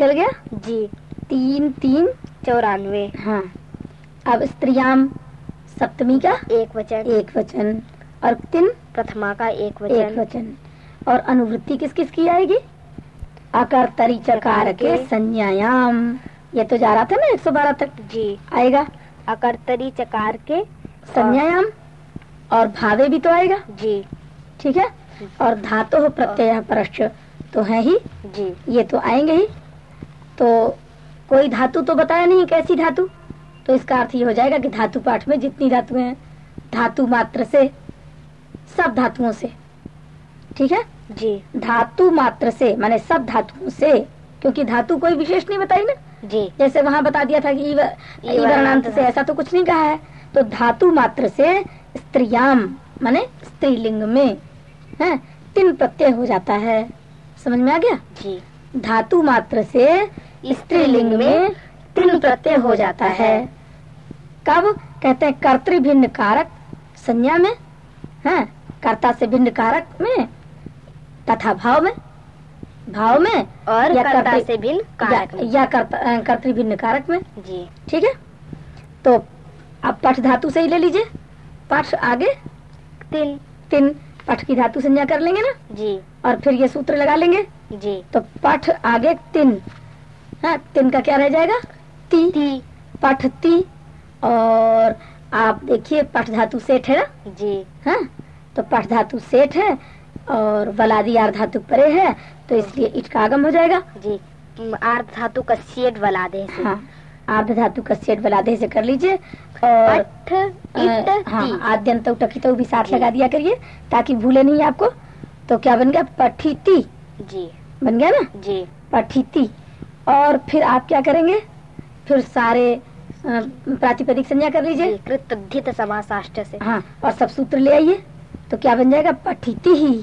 निकल गया? जी। तीन तीन चौरानवे। हाँ। अब स्त्रियाम सप्तमी का एक वचन। एक वचन। और तिन? प्रथमा का एक वचन एक वचन। और अनुवृत्ति किस किस की आएगी? आकार तरी चकार के संज्ञायाम ये तो जा रहा था ना 112 तक? जी। आएगा। अकर्तरी चकार के। संज्ञायाम और भावे भी तो आएगा? जी। ठीक है? और धातु प्रत्यय परश्च तो है ही। जी। ये तो आएँगे ही। तो कोई धातु तो बताया नहीं कैसी धातु? तो इसका अर्थ ये हो जाएगा कि धातु पाठ में जितनी धातुएँ हैं धातु मात्र से सब धातुओं से। ठीक है? जी। धातु मात्र से माने सब धातुओं से क्योंकि धातु कोई विशेष नहीं बताई ना। जी। जैसे वहाँ बता दिया था कि से ऐसा तो कुछ नहीं कहा है। तो धातु मात्र से स्त्रियाम माने स्त्रीलिंग में है तीन प्रत्यय हो जाता है। समझ में आ गया? जी। धातु मात्र से स्त्रीलिंग में तीन प्रत्यय हो जाता है। कब? कहते हैं कर्तृ भिन्न कारक संज्ञा में। है कर्ता से भिन्न कारक में तथा भाव में। भाव में और या कर्ता से भिन्न कारक या, में। या कर्ता- कर्तृभिन्न कारक में। जी। ठीक है? तो आप पठ धातु से ही ले लीजिए। पठ आगे। तीन तीन पठ की धातु संज्ञा कर लेंगे ना? जी। और फिर ये सूत्र लगा लेंगे। जी। तो पठ आगे तीन हाँ तीन का क्या रह जाएगा? ती ती पठ ती और आप देखिए पठ धातु सेठ है ना? जी। हाँ तो पठ धातु सेठ है और वलादी आर धातु परे है तो इसलिए इट का आगम हो जाएगा। जी म, आर्ध धातु का सेट वाला दे से। हाँ आर्ध धातु का सेठ वलादे से कर लीजिए और हाँ ती। आद्यंत भी साथ लगा दिया करिए ताकि भूले नहीं आपको। तो क्या बन गया? पठिती। जी। बन गया ना? जी। पठिती। और फिर आप क्या करेंगे? फिर सारे प्रातिपदिक संज्ञा कर लीजिए। कृतधित समासाष्ट से। हाँ और सब सूत्र ले आइए तो क्या बन जाएगा? पठिती ही।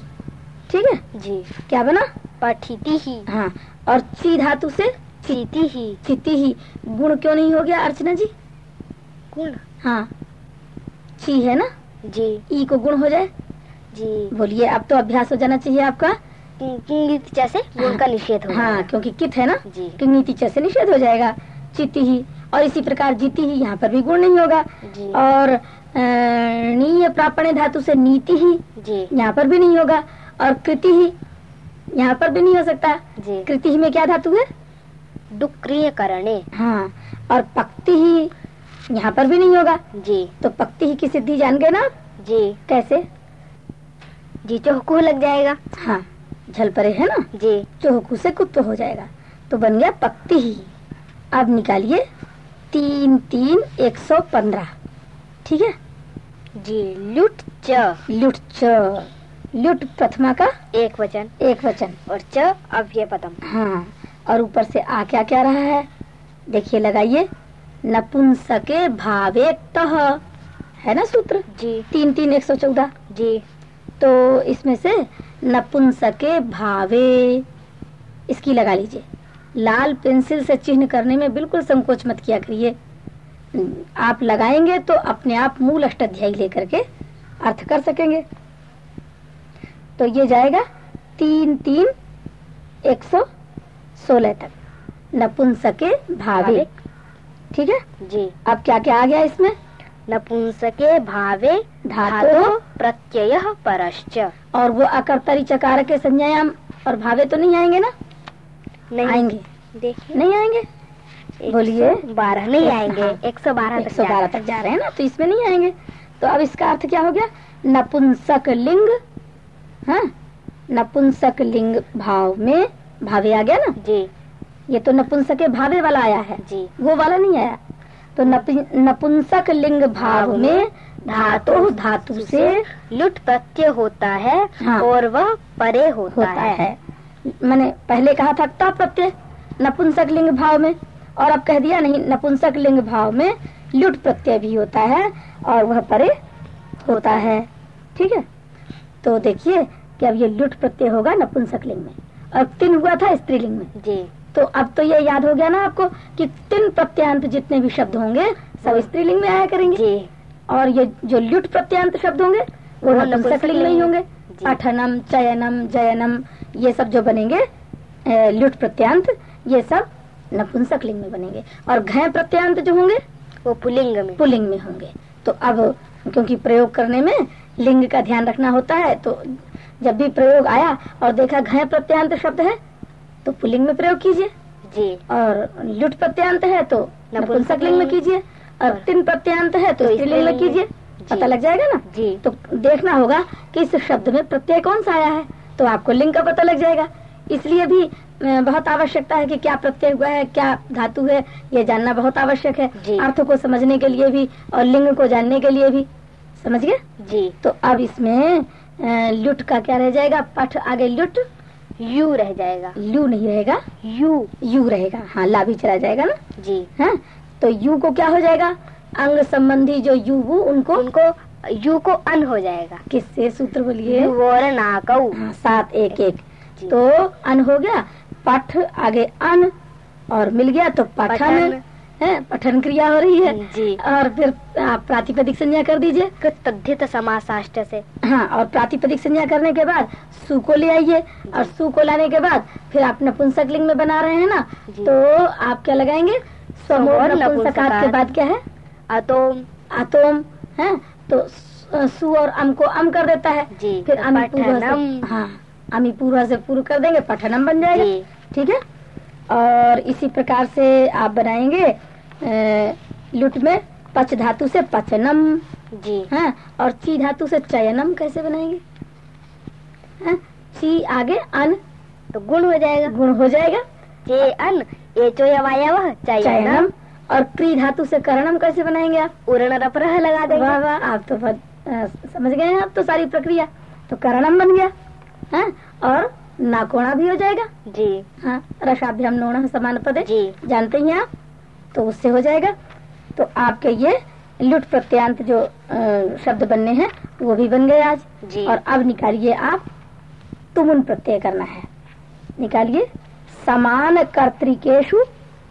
ठीक है? जी। क्या बना? पठिति ही। हाँ और ची धातु से? चीति ही। चिति ही। गुण क्यों नहीं हो गया अर्चना जी? गुण। हाँ। ची है ना? जी। ई को गुण हो जाए? जी। बोलिए अब तो अभ्यास हो जाना चाहिए आपका। जैसे गुण का निषेध हो हाँ क्योंकि कित है ना? जी। नीति च से निषेध हो जाएगा चिति ही। और इसी प्रकार जीती ही यहाँ पर भी गुण नहीं होगा। और नीय प्रापणे धातु से नीति ही यहाँ पर भी नहीं होगा। और कृति ही यहाँ पर भी नहीं हो सकता। कृति ही में क्या धातु है? डुक्रिय करणे हाँ। और पक्ति ही यहाँ पर भी नहीं होगा। जी। तो पक्ति ही की सिद्धि जान गए ना जी। कैसे? जी चौकू लग जाएगा। हाँ। झल परे है ना? जी। चौहकू से कुत्तो हो जाएगा। तो बन गया पक्ति ही। अब निकालिए तीन तीन एक सौ पंद्रह। ठीक है? जी लुट च। लुट च। लुट प्रथमा का एक वचन। एक वचन। और च अव्यय पदम। हाँ और ऊपर से आ क्या क्या रहा है? देखिए लगाइए। नपुंसके भावे तह। है ना सूत्र? जी। तीन तीन एक सौ चौदह। जी। तो इसमें से नपुंसके भावे। इसकी लगा लीजिए। लाल पेंसिल से चिन्ह करने में बिल्कुल संकोच मत किया करिए। आप लगाएँगे तो अपने आप मूल अष्टाध्यायी लेकर के अर्थ कर सकेंगे। तो ये जाएगा तीन तीन एक सौ सोलह तक। नपुंसके भावे। ठीक है? जी। अब क्या क्या आ गया इसमें? नपुंसके भावे धातु प्रत्यय परश्च। और वो अकर्तरी चकार के संज्ञायाम और भावे तो नहीं आएँगे ना? नहीं। आएँगे। देखिए। नहीं आएँगे? बोलिए। बारह नहीं आएँगे। हाँ। एक सौ बारह एक सौ बारह तक जा रहे हैं ना तो इसमें नहीं आएँगे। तो अब इसका अर्थ क्या हो गया? नपुंसक लिंग हाँ? नपुंसक लिंग भाव में भावे आ गया ना? जी। ये तो नपुंसक भावे वाला आया है। जी। वो वाला नहीं आया। तो नपुंसक लिंग भाव में धातु धातु से लुट प्रत्यय होता है हाँ। और वह परे होता, होता है। है। मैंने पहले कहा था ता प्रत्यय नपुंसक लिंग भाव में और अब कह दिया नहीं नपुंसक लिंग भाव में लुट प्रत्यय भी होता है और वह परे होता है। ठीक है? तो देखिए कि अब ये लुट प्रत्यय होगा नपुंसक लिंग में और तिन हुआ था स्त्रीलिंग में। जी। तो अब तो ये याद हो गया ना आपको कि तिन प्रत्यांत जितने भी शब्द होंगे सब स्त्रीलिंग में आया करेंगे। जी। और ये जो लुट प्रत्यांत शब्द होंगे वो नपुंसकलिंग नपुंसक लिंग में ही होंगे। पठनम चयनम जयनम ये सब जो बनेंगे लुट प्रत्यांत ये सब नपुंसक लिंग में बनेंगे। और घय प्रत्यांत जो होंगे वो पुलिंग में। पुलिंग में होंगे। तो अब क्योंकि प्रयोग करने में लिंग का ध्यान रखना होता है तो जब भी प्रयोग आया और देखा घय प्रत्यांत शब्द है तो पुलिंग में प्रयोग कीजिए। जी। और लुट प्रत्यांत है तो नपुंसक लिंग में कीजिए। और तीन तिन प्रत्यांत है तो तो स्त्रीलिंग में कीजिए पता लग जाएगा ना? जी। तो देखना होगा कि इस शब्द में प्रत्यय कौन सा आया है तो आपको लिंग का पता लग जाएगा। इसलिए भी बहुत आवश्यकता है कि क्या प्रत्यय हुआ है क्या धातु है ये जानना बहुत आवश्यक है। अर्थ को समझने के लिए भी और लिंग को जानने के लिए भी। समझ गए? जी। तो अब इसमें लुट का क्या रह जाएगा? पठ आगे लुट। यू रह जाएगा। लू नहीं रहेगा। यू। यू रहेगा। हाँ ला भी चला जाएगा ना? जी। है तो यू को क्या हो जाएगा? अंग संबंधी जो यू वो उनको उनको यू को अन हो जाएगा। किससे सूत्र बोलिए? यू और नाकऊ हाँ, सात एक एक। तो अन हो गया। पठ आगे अन और मिल गया तो पठन। है पठन क्रिया हो रही है। जी। और फिर आप प्रातिपदिक संज्ञा कर दीजिए। तद्धित शास्त्र से। हाँ और प्रातिपदिक संज्ञा करने के बाद सु को ले आइए। और सु को लाने के बाद फिर आप नपुंसक लिंग में बना रहे हैं ना? तो आप क्या लगाएँगे? स्वमोर स्वमोर नपुंसकात के बाद क्या है? अतोम आतोम है? तो सु- और अम को अम कर देता है। जी फिर अमी पूर्व से हाँ अमी पूर्व से पूर्व कर देंगे पठनम बन जाएगा। ठीक है? और इसी प्रकार से आप बनाएँगे लुट में पच धातु से पचनम। जी। है और ची धातु से चयनम कैसे बनाएँगे? हैं? ची आगे अन। तो गुण हो जाएगा। गुण हो जाएगा। जे अन एचो यवायव चयनम चयनम। और क्री धातु से करणम कैसे बनाएँगे आप? उरण रपरह लगा वाह देंगे। वाह आप तो बहुत समझ गए हैं आप तो सारी प्रक्रिया। तो करणम बन गया है? और नाकोणा भी हो जाएगा। जी। हाँ रसाभ्याम नोण समान पद। जी। जानते ही आप? तो उससे हो जाएगा। तो आपके ये लुट प्रत्यांत जो अ, शब्द बनने हैं वो भी बन गए आज। जी। और अब निकालिए आप तुमुन प्रत्यय करना है। निकालिए। समान कर्तिकेशु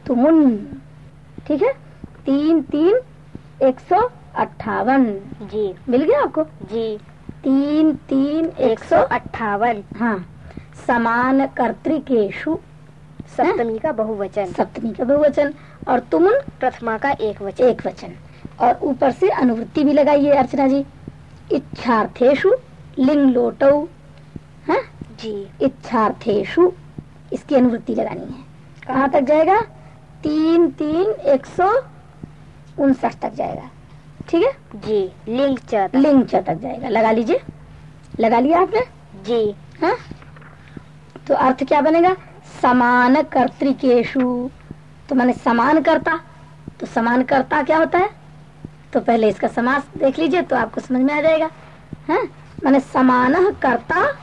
तुमुन। ठीक है? तीन तीन एक सौ अट्ठावन। जी। मिल गया आपको? जी। तीन तीन एक सौ अट्ठावन। हाँ। समान कर्तिकेशु सप्तमी का बहुवचन। सप्तमी का बहुवचन। और तुमुन? प्रथमा का एक वचन। एक वचन। और ऊपर से अनुवृत्ति भी लगाइए अर्चना जी। इच्छार्थेशु लिंग लोटो है? जी। इच्छार्थेशु इसकी अनुवृत्ति लगानी है। कहाँ तक जाएगा? तीन तीन एक सौ उनसठ तक जाएगा। ठीक है? जी लिंग च लिंग च तक जाएगा। लगा लीजिए। लगा लिया आपने? जी। हाँ? तो अर्थ क्या बनेगा? समान कर्तिकेशु। तो मैंने समान करता। तो समान करता क्या होता है? तो पहले इसका समास देख लीजिए तो आपको समझ में आ जाएगा। है? मैंने समान करता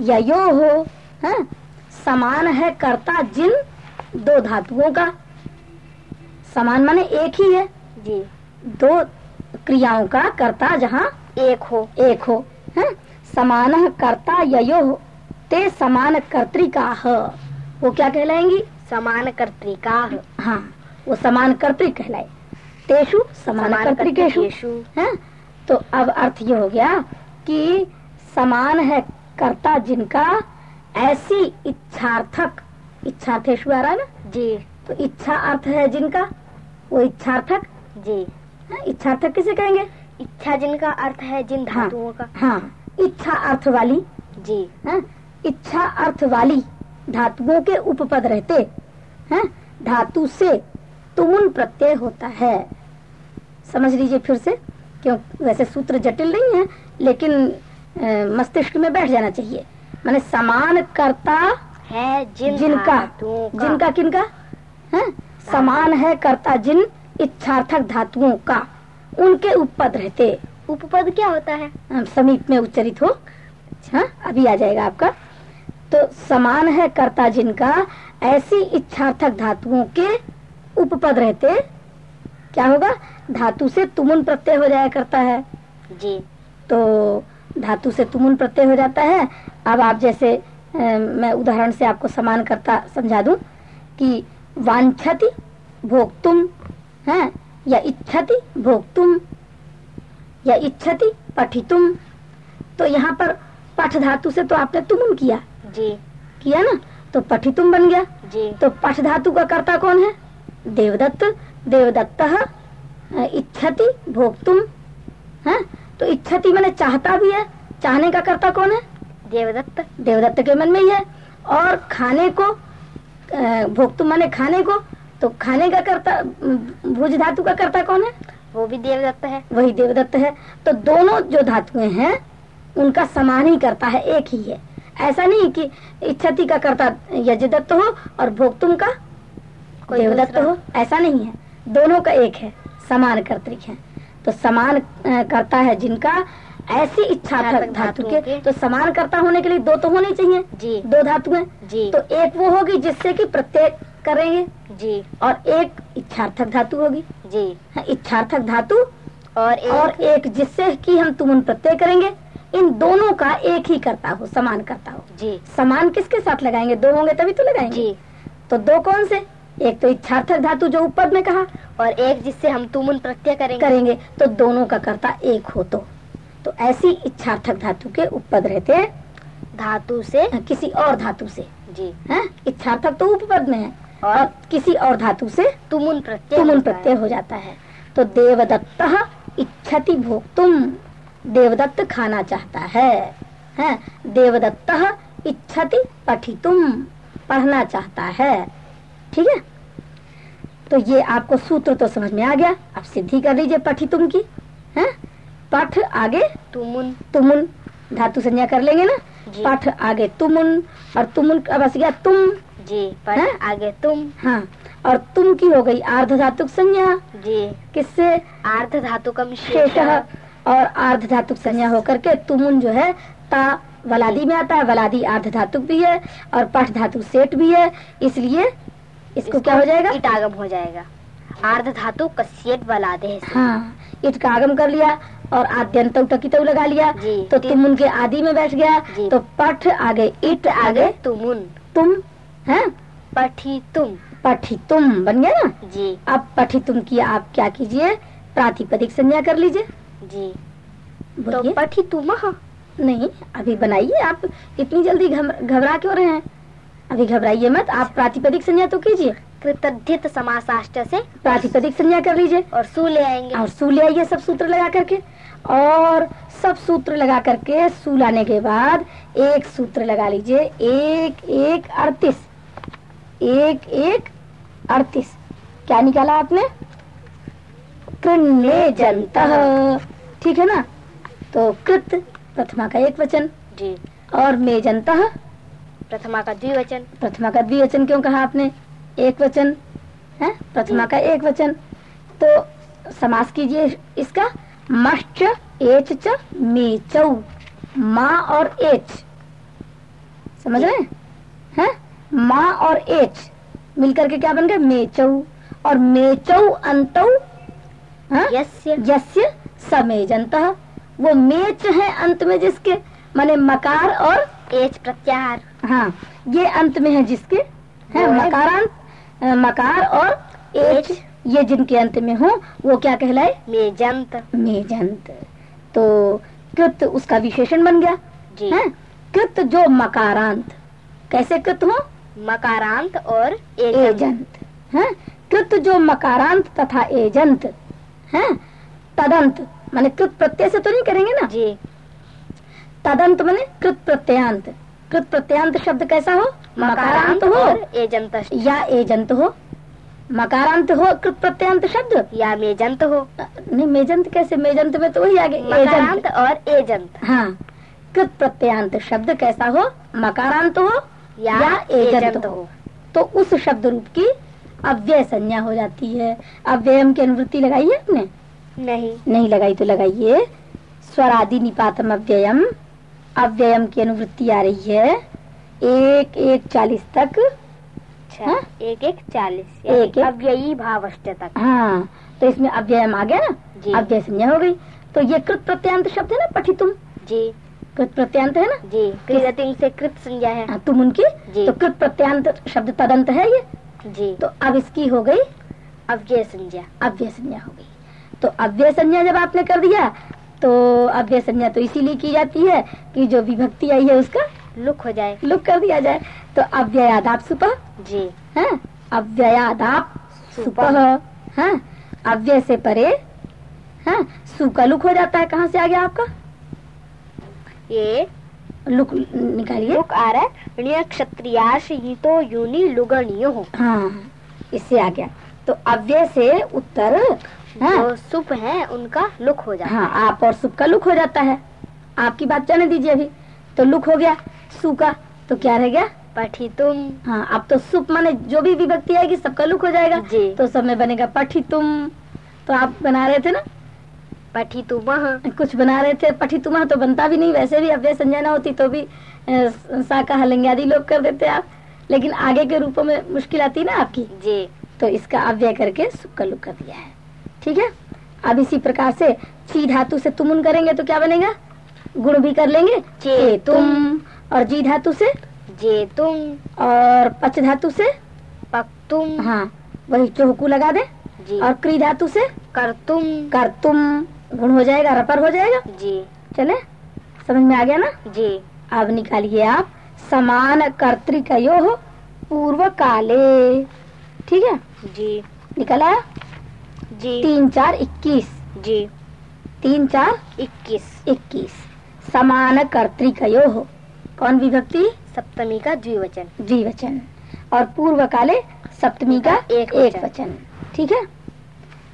या यो हो। है? समान है कर्ता जिन दो धातुओं का। समान माने एक ही है। जी। दो क्रियाओं का कर्ता जहाँ एक हो। एक हो है? समान कर्ता ययो ते समान कर्तिका वो क्या कहलाएँगी? समान कर्तिका हाँ। वो समान कर्तिक कहलाए। तेषु समान समान कर्तिकेशु है? तो अब अर्थ ये हो गया कि समान है कर्ता जिनका ऐसी इच्छार्थक इच्छार्थेशु आ रहा है ना जी। तो इच्छा अर्थ है जिनका? वो इच्छार्थक? जी। है? इच्छार्थक किसे कहेंगे? इच्छा जिनका अर्थ है जिन हाँ धातुओं का। हाँ। इच्छा अर्थ वाली? जी। हैं? इच्छा अर्थ वाली धातुओं के उपपद रहते। हैं धातु से तुमुन प्रत्यय होता है। समझ लीजिए फिर से क्यों? वैसे सूत्र जटिल नहीं है लेकिन मस्तिष्क में बैठ जाना चाहिए। माने समान करता है जिन जिनका। जिनका किनका? है? समान है कर्ता जिन इच्छार्थक धातुओं का। उनके उपपद रहते। उपपद क्या होता है? समीप में उच्चरित हो। हाँ अभी आ जाएगा आपका। तो समान है कर्ता जिनका ऐसी इच्छार्थक धातुओं के उपपद रहते। क्या होगा? धातु से तुमुन प्रत्यय हो जाया करता है। जी। तो धातु से तुमुन प्रत्यय हो जाता है। अब आप जैसे अ, मैं उदाहरण से आपको समान करता समझा दूँ कि वांछति भोक्तुम है या इच्छति भोक्तुम या इच्छति पठितुम। तो यहाँ पर पठ धातु से तो आपने तुमुन किया। जी। किया ना? तो पठितुम बन गया। जी। तो पठ धातु का कर्ता कौन है? देवदत्त। देवदत्त इच्छति भोक्तुम है तो इच्छति मैंने चाहता भी है। चाहने का कर्ता कौन है? देवदत्त। देवदत्त के मन में ही है। और खाने को अ, भोक्तुम माने खाने को तो खाने का कर्ता भुज धातु का कर्ता कौन है? वो भी देवदत्त है। वही देवदत्त है। तो दोनों जो धातुएँ हैं उनका समान ही करता है एक ही है। ऐसा नहीं कि इच्छति का कर्ता यजदत्त हो और भोक्तुम का देवदत्त हो। ऐसा नहीं है। दोनों का एक है। समान कर्तृक है। तो समान करता है जिनका ऐसी इच्छा सार्थक धातु के। के। तो समान करता होने के लिए दो तो होने चाहिए। जी। दो धातु धातुएँ। जी। तो एक वो होगी जिससे कि प्रत्येक करेंगे। जी। और एक इच्छार्थक धातु होगी। जी। हाँ, इच्छार्थक धातु। और एक और एक जिससे कि हम तुम प्रत्यय करेंगे। इन दोनों का एक ही करता हो समान करता हो। जी। समान किसके साथ लगाएँगे? दो होंगे तभी तो लगाएँगे। जी। तो दो कौन से? एक तो इच्छार्थक धातु जो ऊपर में कहा और एक जिससे हम तुमुन प्रत्यय करेंगे। करेंगे तो दोनों का कर्ता एक हो तो। तो ऐसी इच्छार्थक धातु के उपपद रहते हैं। धातु से? किसी और धातु से। जी। हैं इच्छार्थक तो उपपद में है। और? और किसी और धातु से तुमुन प्रत्यय तुमुन प्रत्यय हो जाता है। तो देवदत्त इच्छति भोक्तुम देवदत्त खाना चाहता है। हैं देवदत्त इच्छति पठितुम पढ़ना चाहता है। ठीक है? तो ये आपको सूत्र तो समझ में आ गया। अब सिद्धि कर लीजिए पठी तुम की हैं? पठ आगे तुमुन। तुमुन धातु संज्ञा कर लेंगे ना? पठ आगे तुमुन और तुमुन का बस गया तुम। जी हैं? आगे तुम। हाँ और तुम की हो गई आर्ध धातु संज्ञा। जी। किससे? आर्ध धातु कम शेष। और आर्ध धातुक संज्ञा होकर के तुमुन जो है ता वलादी में आता है। वलादी आर्ध धातुक भी है और पठ धातु सेठ भी है। इसलिए इसको क्या हो जाएगा? इटागम हो जाएगा। आर्ध धातु कस्येट बलादे है। हाँ इट का आगम कर लिया और आद्यंत टकित लगा लिया। तो तुम उनके आदि में बैठ गया। तो पठ आगे इट आगे। तुमुन। तुम है? पठी तुम पठी तुम बन गया ना? जी। अब पठी तुम की आप क्या कीजिए? प्रातिपदिक संज्ञा कर लीजिए। जी। तो पठी तुम नहीं अभी बनाइए आप। इतनी जल्दी घबरा क्यों रहे हैं? अभी घबराइए मत आप प्रातिपदिक संज्ञा तो कीजिए। कृतधित समासाष्ट से प्रातिपदिक संज्ञा कर लीजिए। और सु ले आएँगे। और सू ले आइए सब सूत्र लगा करके। और सब सूत्र लगा करके सू लाने के बाद एक सूत्र लगा लीजिए। एक एक अड़तीस। एक एक अड़तीस। क्या निकाला आपने? कृण्य जंत ठीक है ना? तो कृत प्रथमा का एक वचन जी। और मेजंत प्रथमा का द्विवचन। प्रथमा का द्विवचन क्यों कहा आपने? एक वचन है? प्रथमा का एक वचन। तो समास कीजिए इसका। मश्च एच च मेचौ माँ और एच। समझ रहे हैं? हैं? माँ और एच। मिलकर के क्या बन गया मेचौ और मेचौ अंतौ? यस्य। यस्य समेजंत वो मेच है अंत में जिसके माने मकार और एच प्रत्याहार। हाँ ये अंत में है जिसके? है मकारांत मकार और एच। ये जिनके अंत में हो वो क्या कहलाए? में जंत मेजंत। तो कृत उसका विशेषण बन गया। जी। है? कृत जो मकारांत। कैसे कृत हो? मकारांत और एजंत। एजंत। है? कृत जो मकारांत तथा एजंत। है? तदंत। माने कृत प्रत्यय से तो नहीं करेंगे ना? जी। तदंत माने कृत प्रत्ययांत कृत प्रत्ययांत शब्द कैसा हो? मकारांत हो। एजंत या एजंत हो। मकारांत हो कृत प्रत्ययांत शब्द? या मेजंत हो। नहीं मेजंत कैसे? मेजंत में तो वही आगे एजंत। और एजंत। हाँ। कृत प्रत्ययांत शब्द कैसा हो? मकारांत हो या, या एजंत हो। हो। तो उस शब्द रूप की अव्यय संज्ञा हो जाती है। अव्ययम की अनुवृत्ति लगाई है आपने? नहीं। नहीं लगाई तो लगाइए। स्वरादि निपातम अव्ययम अव्ययम की अनुवृत्ति आ रही है। एक एक चालीस तक। अच्छा हाँ? एक एक चालीस एक- एक। अव्ययी भावष्ट तक। हाँ तो इसमें अव्ययम आ गया जी। ना अव्यय संज्ञा हो गई। तो ये कृत प्रत्यांत शब्द है ना पठितुम? जी। कृत प्रत्यांत है ना? जी कृतिंग से कृत संज्ञा है। हाँ, तुम उनकी? जी। तो कृत प्रत्यांत शब्द तदंत है ये। जी। तो अब इसकी हो गई? अव्यय संज्ञा अव्यय संज्ञा हो गई। तो अव्यय संज्ञा जब आपने कर दिया तो अव्यय संज्ञा तो इसीलिए की जाती है कि जो विभक्ति आई है उसका लुक हो जाए। लुक कर दिया जाए। तो अव्ययादाप सुप। जी। है? अव्ययादाप सुप। सुपः। है? अव्यय से परे। है? सु का लुक हो जाता है। कहाँ से आ गया आपका? ये लुक निकालिए। लुक आ रहा है। क्षत्रियाश तो यूनि लुगणीय। हो हाँ। इससे आ गया। तो अव्यय से उत्तर हाँ जो सुप है उनका लुक हो जाता हाँ है। आप और सुप का लुक हो जाता है। आपकी बात जाने दीजिए अभी। तो लुक हो गया सु का तो क्या रह गया? पठी तुम हाँ अब तो सुप माने जो भी विभक्ति आएगी सबका लुक हो जाएगा। जी। तो सब में बनेगा पठी तुम तो आप बना रहे थे ना? पठी तुम कुछ बना रहे थे। पठी तुम तो बनता भी नहीं वैसे भी अव्यय संज्ञा ना होती तो भी सा का हलंग आदि लोग कर देते आप। लेकिन आगे के रूपों में मुश्किल आती है ना आपकी? जी। तो इसका अव्यय करके सुख का लुक कर दिया है। ठीक है? अब इसी प्रकार से ची धातु से तुमुन करेंगे तो क्या बनेगा? गुण भी कर लेंगे? चे तुम और जी धातु से? जे तुम और पच धातु से? पक तुम हाँ वही चौकू लगा दे। जी। और क्री धातु से? कर तुम कर तुम गुण हो जाएगा रपर हो जाएगा। जी। चले समझ में आ गया ना? जी। अब निकालिए आप समान कर्तिकयो पूर्व काले ठीक है? जी। निकला जी। तीन चार इक्कीस। जी। तीन चार इक्कीस। इक्कीस। समान कर्तिकयो कौन विभक्ति? सप्तमी का द्विवचन। द्विवचन। और पूर्व काले सप्तमी का एक एक वचन। वचन ठीक है?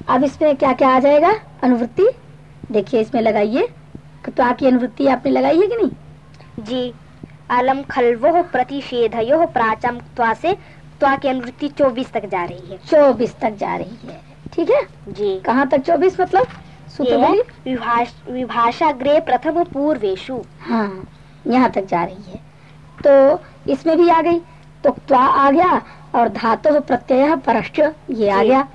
अब इसमें क्या क्या आ जाएगा? अनुवृत्ति। देखिए इसमें लगाइए। तो आपकी अनुवृत्ति आपने लगाई है कि नहीं? जी। अलम खलवो प्रतिषेधयो प्राचम त्वा से त्वा की अनुवृत्ति चौबीस तक जा रही है। चौबीस तक जा रही है। ठीक है? जी। कहाँ तक चौबीस मतलब? है विभाष विभाषा ग्रह प्रथम पूर्वेशु हाँ यहाँ तक जा रही है। तो इसमें भी आ गई। तो त्वा आ गया और धातु प्रत्यय परश्च ये आ गया।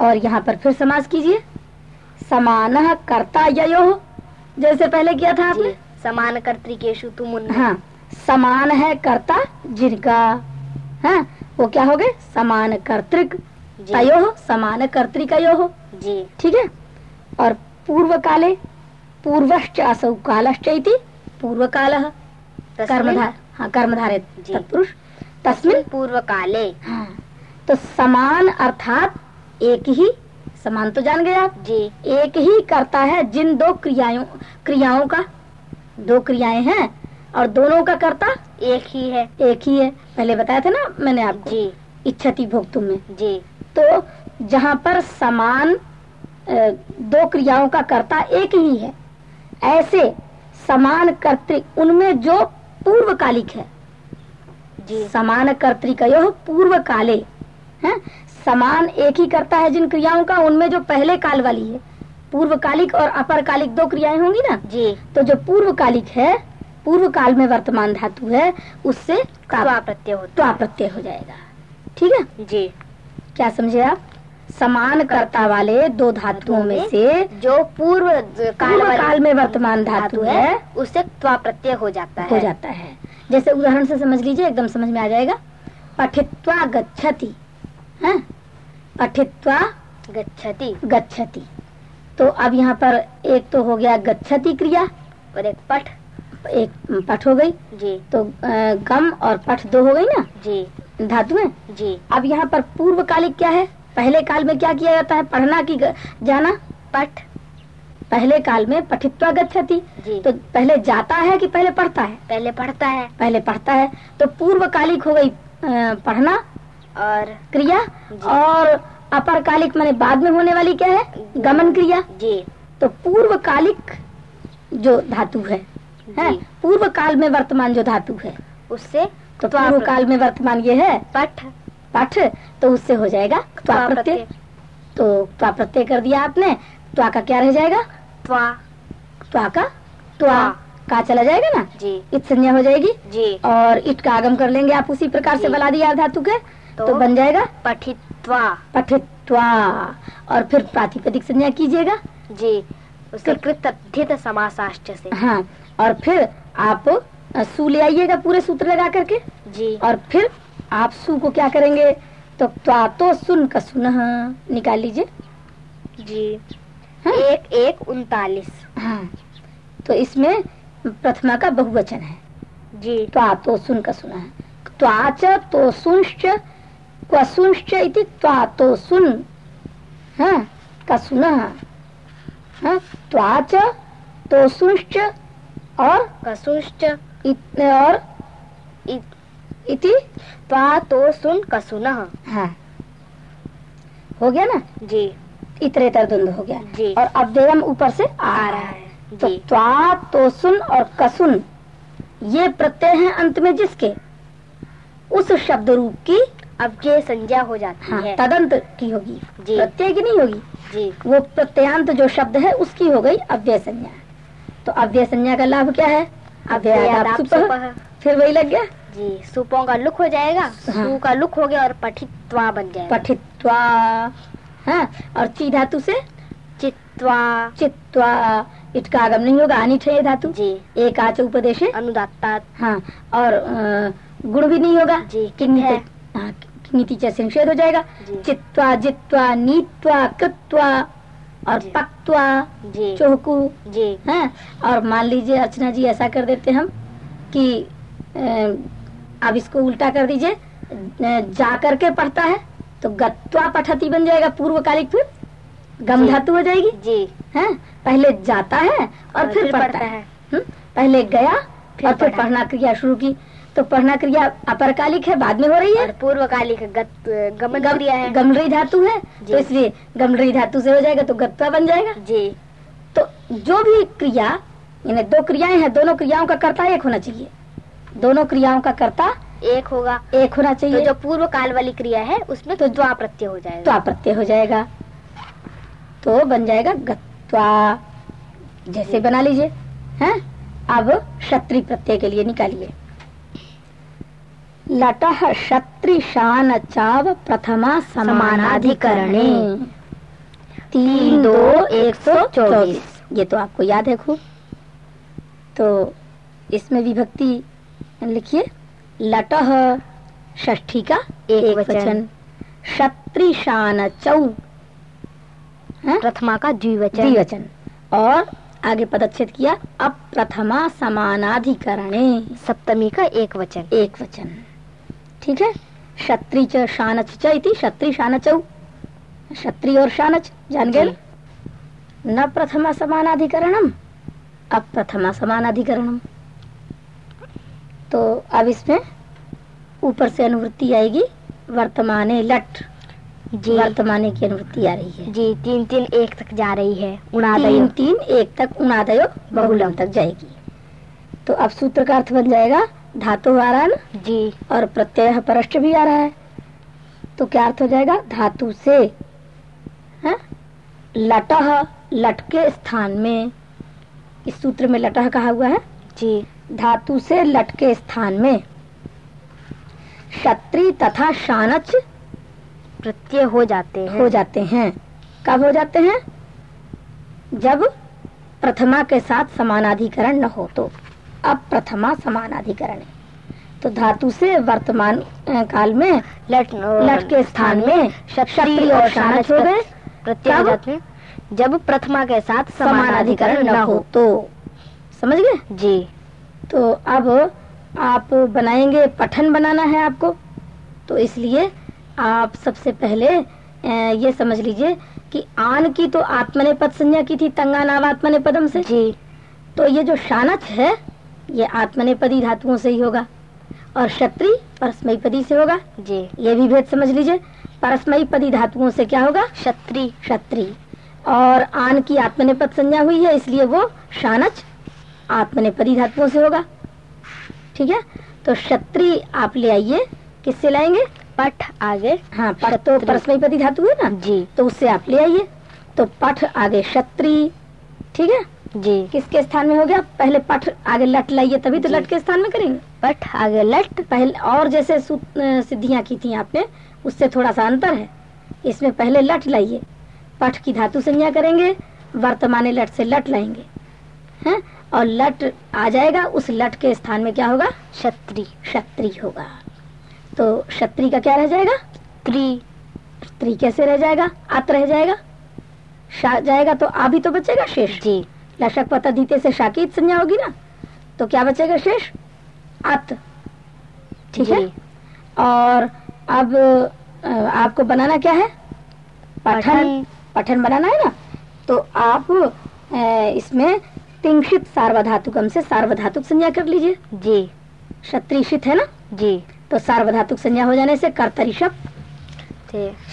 और यहाँ पर फिर समास कीजिए। समान कर्ता यो जैसे पहले किया था आपने? समान कर्तिकेशु तुम हाँ समान है कर्ता जिनका। हाँ वो क्या हो गए? समान कर्तृक। तयो समान कर्तृकयो हो जी। ठीक है? और पूर्व काले पूर्वश्च असौ कालश्च इति पूर्व काल कर्मधार हाँ कर्मधारे जी। तत्पुरुष। तस्मिन पूर्व काले हाँ। तो समान अर्थात एक ही समान तो जान गए आप। जी। एक ही करता है जिन दो क्रियाओं क्रियाओं का। दो क्रियाएँ हैं और दोनों का कर्ता एक ही है। एक ही है। पहले बताया था ना मैंने आपको? जी। इच्छति भोक्तुम में। जी। तो जहाँ पर समान दो क्रियाओं का कर्ता एक ही है ऐसे समान कर्तृ उनमें जो पूर्वकालिक है। जी। समान कर्तिक पूर्व काले है? समान एक ही करता है जिन क्रियाओं का उनमें जो पहले काल वाली है। पूर्वकालिक और अपरकालिक दो क्रियाएँ होंगी ना? जी। तो जो पूर्वकालिक है पूर्व काल में वर्तमान धातु है उससे प्रत्यय त्वा प्रत्यय हो जाएगा। ठीक है? जी। क्या समझे आप? समान कर्ता वाले दो धातुओं में से जो पूर्व काल पूर्व काल में वर्तमान धातु है उससे त्वा प्रत्यय हो जाता है हो। जाता है। जैसे उदाहरण से समझ लीजिए एकदम समझ में आ जाएगा। पठित्वा गच्छति है? पठित्वा गच्छति। गच्छति। तो अब यहाँ पर एक तो हो गया गच्छति क्रिया और एक पठ। एक पठ हो गई। जी। तो गम और पठ दो हो गई ना? जी। धातुएँ जी। अब यहाँ पर पूर्वकालिक क्या है? पहले काल में क्या किया जाता है? पढ़ना की जाना? पठ। पहले काल में पठित्वा गच्छति तो पहले जाता है कि पहले पढ़ता है? पहले पढ़ता है। पहले पढ़ता है। तो पूर्वकालिक हो गई पढ़ना और क्रिया। और अपरकालिक माने बाद में होने वाली क्या है? गमन क्रिया। जी। तो पूर्वकालिक जो धातु है है? पूर्व काल में वर्तमान जो धातु है उससे तो त्वा पूर्व काल में वर्तमान ये है। पठ। पठ तो उससे हो जाएगा। त्वा त्वा प्रत्यय तो त्वा प्रत्यय कर दिया आपने। त्वा का क्या रह जाएगा? त्वा। त्वा का? त्वा का चला जाएगा ना? जी। इत संज्ञा हो जाएगी। जी। और इट का आगम कर लेंगे आप उसी प्रकार से। बला दिया धातु के। तो, तो बन जाएगा। पठित्वा। पठित्वा। और फिर प्रातिपदिक संज्ञा कीजिएगा। जी। उसके कृत समासाश्च से। हाँ। और फिर आप सु ले आइएगा पूरे सूत्र लगा करके। जी। और फिर आप सु को क्या करेंगे? तो त्वा तो सुन का सुन निकाल लीजिए। जी। हाँ? एक एक उनतालीस। हाँ। तो इसमें प्रथमा का बहुवचन है। जी। त्वा तो सुन का सुना है त्वाच तो सुंश्च क्वसुंश्च इति त्वा तो सुन। हाँ? कसुन हाँ? त्वाच तो सुंश्च और कसुश्च इत, और इत- इति त्वा तो सुन कसुन हाँ। हो गया ना? जी। इतरेतर द्वंद हो गया। जी। और अब अव्ययम ऊपर से आ रहा है। तो त्वा तो सुन और कसुन ये प्रत्यय हैं अंत में जिसके? उस शब्द रूप की अब ये संज्ञा हो जाती हाँ, है। तदंत की होगी। जी। प्रत्यय की नहीं होगी। जी। वो प्रत्ययांत जो शब्द है उसकी हो गई अव्यय संज्ञा। तो अव्यय संज्ञा का लाभ क्या है? अव्ययादाप अव्ययादाप सुपः। सुपः। फिर वही लग गया? जी सुपों का लुक हो जाएगा हाँ। सु का लुक हो गया और पठित्वा बन जाएगा। पठित्वा हाँ और ची धातु से? चित्वा। चित्वा इट का आगम नहीं होगा अनिठ है धातु? जी। एक आच उपदेश है? अनुदात्ता। हाँ और गुण भी नहीं होगा? जी किन्नी है? हाँ नीति से निषेध हो जाएगा। चित्वा जित्वा नीत्वा कृत्वा और जी। पक्वा जी। चोहकू जी। है? और मान लीजिए अर्चना जी ऐसा कर देते हम कि अब इसको उल्टा कर दीजिए। जा करके पढ़ता है तो गत्वा पठती बन जाएगा पूर्वकालिक फिर। गम धातु हो जाएगी। जी। है? पहले जाता है और और फिर फिर पढ़ता है। हम्म? पहले गया फिर और फिर पढ़ना क्रिया शुरू की। तो पढ़ना क्रिया अपरकालिक है बाद में हो रही है? और पूर्वकालिक गत गमन गम- क्रिया है। गमरी धातु है तो इसलिए गमरी धातु से हो जाएगा तो गत्वा बन जाएगा। जी। तो जो भी क्रिया यानी दो क्रियाएँ हैं दोनों क्रियाओं का कर्ता एक होना चाहिए। दोनों क्रियाओं का कर्ता एक होगा। एक होना चाहिए। तो जो पूर्व काल वाली क्रिया है उसमें तो द्वा प्रत्यय हो तो जाएगा। प्रत्यय हो जाएगा। तो बन जाएगा गत्वा। जैसे बना लीजिए हैं? अब क्षत्रि प्रत्यय के लिए निकालिए। लटह क्षत्रि शान चाव प्रथमा समानाधिकरणे। तीन दो एक सौ चौबीस। ये तो आपको याद है खूब। तो इसमें विभक्ति लिखिए। लटह षष्ठी का एक वचन। वचन। क्षत्रि शान चौ प्रथमा का द्विवचन। द्विवचन। और आगे पदच्छेद किया अब प्रथमा समानाधिकरणे। सप्तमी का एक वचन। एक वचन। ठीक है? क्षत्रि च शानच च इति क्षत्रि शानचौ क्षत्रि और शानच जान गए न प्रथमा समानाधिकरणम अब प्रथमा समानाधिकरणम तो अब इसमें ऊपर से अनुवृत्ति आएगी वर्तमाने लट। जी। वर्तमाने की अनुवृत्ति आ रही है। जी तीन तीन एक तक जा रही है तीन तीन एक तक उणादयो बहुलम तक जाएगी। तो अब सूत्र का अर्थ बन जाएगा धातु आ रहा है ना? जी। और प्रत्यय परष्ट भी आ रहा है। तो क्या अर्थ हो जाएगा? धातु से है? लटह लटके स्थान में। इस सूत्र में लटह कहा हुआ है। जी। धातु से लटके स्थान में। क्षत्रि तथा शानच प्रत्यय हो जाते हैं। हो जाते हैं। कब हो जाते हैं? जब प्रथमा के साथ समानाधिकरण न हो तो। अब प्रथमा समानाधिकरण है। तो धातु से वर्तमान काल में लट लट के स्थान में क्षत्रि और शानच हो गए प्रत्यय जाते जब प्रथमा के साथ समानाधिकरण न हो। तो समझ गए? जी। तो अब आप बनाएँगे पठन बनाना है आपको। तो इसलिए आप सबसे पहले ये समझ लीजिए कि आन की तो आत्मनेपद संज्ञा की थी तंगा नाव आत्मनेपदम से। जी। तो ये जो शानच है ये आत्मनेपदी धातुओं से ही होगा। और क्षत्रि परस्मयी पदी से होगा। जी। ये भी भेद समझ लीजिए। परस्मयी पदी धातुओं से क्या होगा? क्षत्रि क्षत्रि और आन की आत्मनेपद संज्ञा हुई है इसलिए वो शानच आत्मनेपदी धातुओं से होगा। ठीक है? तो क्षत्रि आप ले आइए। किससे लाएँगे? पठ आगे। हाँ पठ तो क्षत्रि। परस्मयी पदी धातु है ना? जी। तो उससे आप ले आइए। तो पठ आगे क्षत्रि ठीक है? जी। किसके स्थान में हो गया? पहले पठ आगे लट लाइए तभी तो। लट के स्थान में करेंगे। पठ आगे लट पहले और जैसे सिद्धियाँ की थी आपने उससे थोड़ा सा अंतर है। इसमें पहले लट लाइए। पठ की धातु संज्ञा करेंगे वर्तमाने लट से लट लाएँगे। हैं? और लट आ जाएगा उस लट के स्थान में क्या होगा? क्षत्रि क्षत्रि होगा। तो क्षत्रि का क्या रह जाएगा? त्रि। स्त्री कैसे रह जाएगा? अत रह जाएगा। जाएगा तो आ भी तो बचेगा शेष। जी। लशक पता दीते से शाकित संज्ञा होगी ना? तो क्या बचेगा शेष? अत ठीक है? और अब आपको बनाना क्या है? पठन। पठन। बनाना है ना? तो आप इसमें तिंक्षित सार्वधातुकम से सार्वधातुक संज्ञा कर लीजिए। जी। क्षत्रिशित है ना? जी। तो सार्वधातुक संज्ञा हो जाने से कर्तरी शप।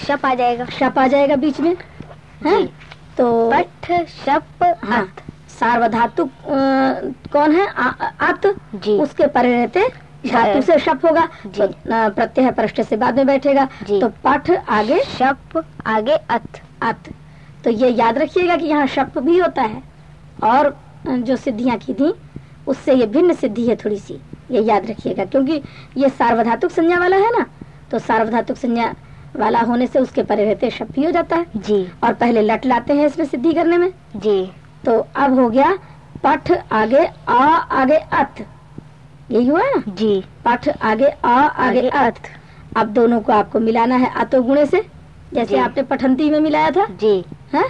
शप आ जाएगा। शप आ जाएगा बीच में। है? तो पठ शप हाँ। अत सार्वधातुक कौन है? आ, अत उसके परे रहते धातु से शप होगा तो प्रत्यय पृष्ठ से बाद में बैठेगा। तो पठ आगे शप आगे अत अत तो ये याद रखिएगा कि यहाँ शप भी होता है और जो सिद्धियाँ की थी उससे ये भिन्न सिद्धि है थोड़ी सी। ये याद रखिएगा क्योंकि ये सार्वधातुक संज्ञा वाला है ना? तो सार्वधातुक संज्ञा वाला होने से उसके परे रहते शप भी हो जाता है। जी। और पहले लट लाते हैं इसमें सिद्धि करने में। जी। तो अब हो गया पठ आगे आ आगे अत यही हुआ? ना जी। पठ आगे आ आगे आगे अत अब दोनों को आपको मिलाना है अतो गुणे से जैसे आपने पठंती में मिलाया था। जी। है?